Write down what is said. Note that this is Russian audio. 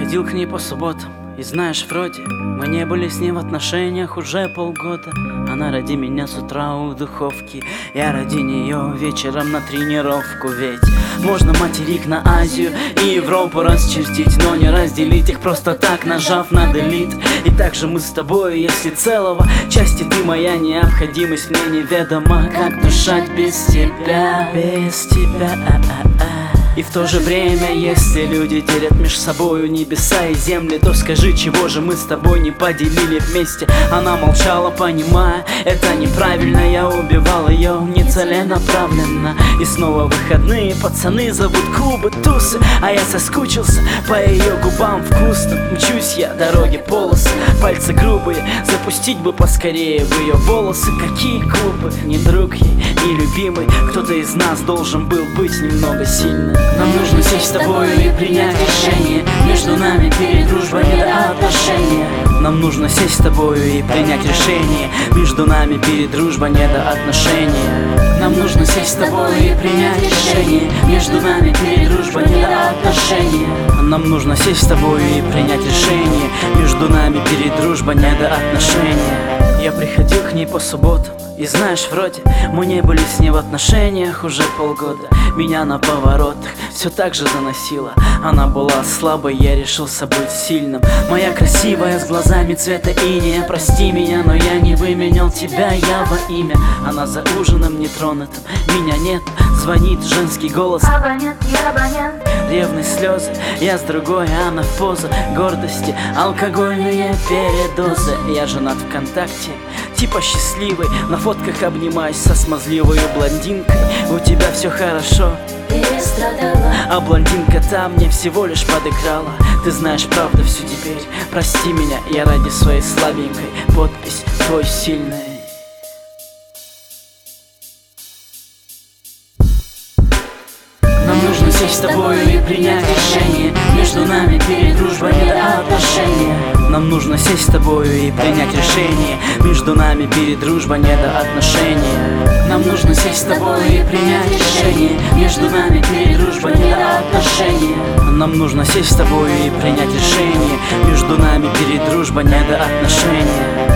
к ней по субботам И знаешь, вроде мы не были с ней в отношениях уже полгода Она ради меня с утра у духовки Я ради нее вечером на тренировку Ведь можно материк на Азию и Европу расчертить Но не разделить их просто так, нажав на delete И также мы с тобой, если целого Части ты моя необходимость Мне неведомо, как дышать без тебя Без тебя а -а -а. И в то же время, если люди делят между собою небеса и земли То скажи, чего же мы с тобой не поделили вместе? Она молчала, понимая, это неправильно Я убивал ее нецеленаправленно И снова выходные, пацаны зовут клубы, тусы. А я соскучился по ее губам вкусным Мчусь я, дороги, полосы, пальцы грубые Запустить бы поскорее в ее волосы. Какие клубы, не друг ей, не любимый. Кто-то из нас должен был быть немного сильным. Нам нужно сесть с тобой и принять решение. Между нами перед дружбой не Нам нужно сесть с тобой и принять решение. Между нами перед дружбой не до отношения Нам нужно сесть с тобой и принять решение. Между нами перед дружбой не до отношения Нам нужно сесть с тобой и принять решение. Между нами перед дружбой не до отношения Я приходил к ней по субботам и знаешь, вроде мы не были с ней в отношениях уже полгода. Меня на поворотах все так же заносило. Она была слабой, я решился быть сильным. Моя красивая с глазами цвета иния Прости меня, но я не выменял тебя, я во имя. Она за ужином нетронутым, меня нет. Звонит женский голос. Абонент, я абонент. Ревные слезы, я с другой, она в позу. Гордости Алкогольные передозы. Я женат ВКонтакте, типа счастливый На фотках обнимаюсь со смазливой блондинкой. У тебя все хорошо. А блондинка там мне всего лишь подыграла. Ты знаешь правду всю теперь. Прости меня, я ради своей слабенькой. Подпись твой сильный. Нам нужно сесть с тобой и принять решение Между нами перед дружбой не до отношения Нам нужно сесть с тобой и принять решение. Между нами перед дружбой не до отношения Нам нужно сесть с тобой и принять решение. Между нами перед дружбой не до отношения Нам нужно сесть с тобой и принять решение. Между нами перед дружбой не до отношения